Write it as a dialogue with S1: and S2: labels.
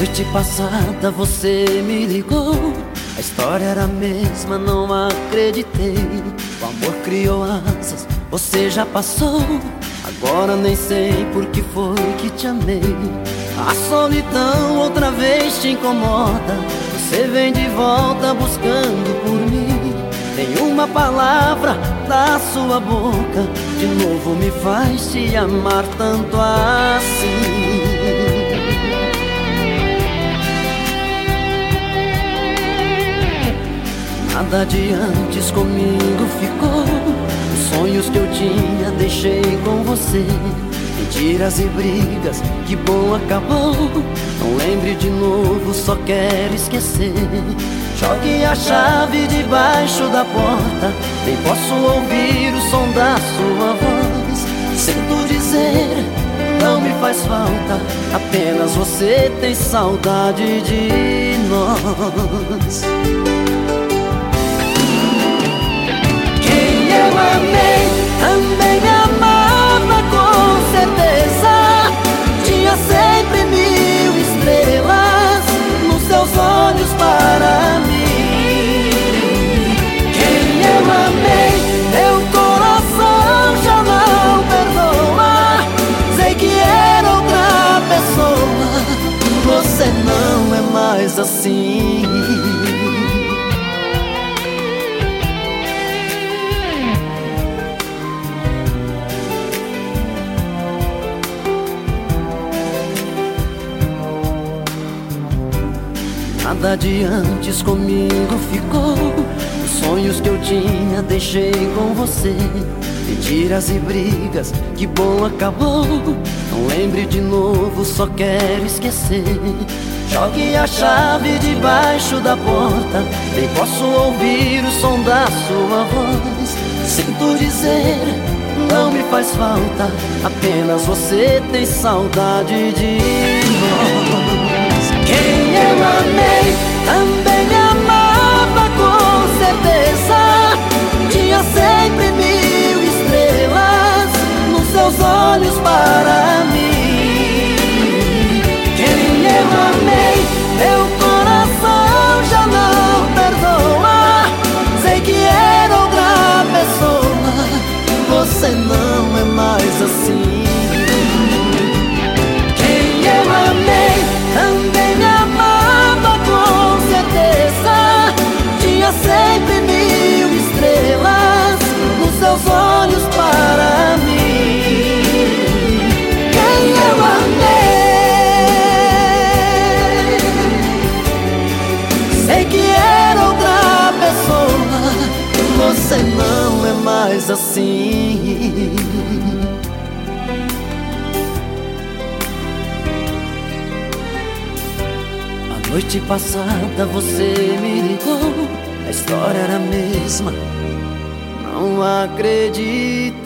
S1: noite passada você me ligou. A história era a mesma, não acreditei. O amor criou asas, você já passou. Agora nem sei por que foi que te amei. A solidão outra vez te incomoda. Você vem de volta buscando por mim. Nenhuma palavra da sua boca De novo me faz te amar tanto assim Nada de antes comigo ficou. Os sonhos que eu tinha deixei com você. Mentiras e brigas, que bom acabou. Não lembre de novo, só quero esquecer. Jogue a chave debaixo da porta Nem posso ouvir o som da sua voz. Sinto dizer, não me faz falta Apenas você tem saudade de nós Nada de antes comigo ficou. Os sonhos que eu tinha deixei com você. Mentiras e brigas, que bom acabou. Não lembre de novo, só quero esquecer. Jogue a chave debaixo da porta Nem posso ouvir o som da sua voz Sinto dizer, não me faz falta Apenas você tem saudade de assim. A noite passada você me ligou, a história era a mesma, não acreditei.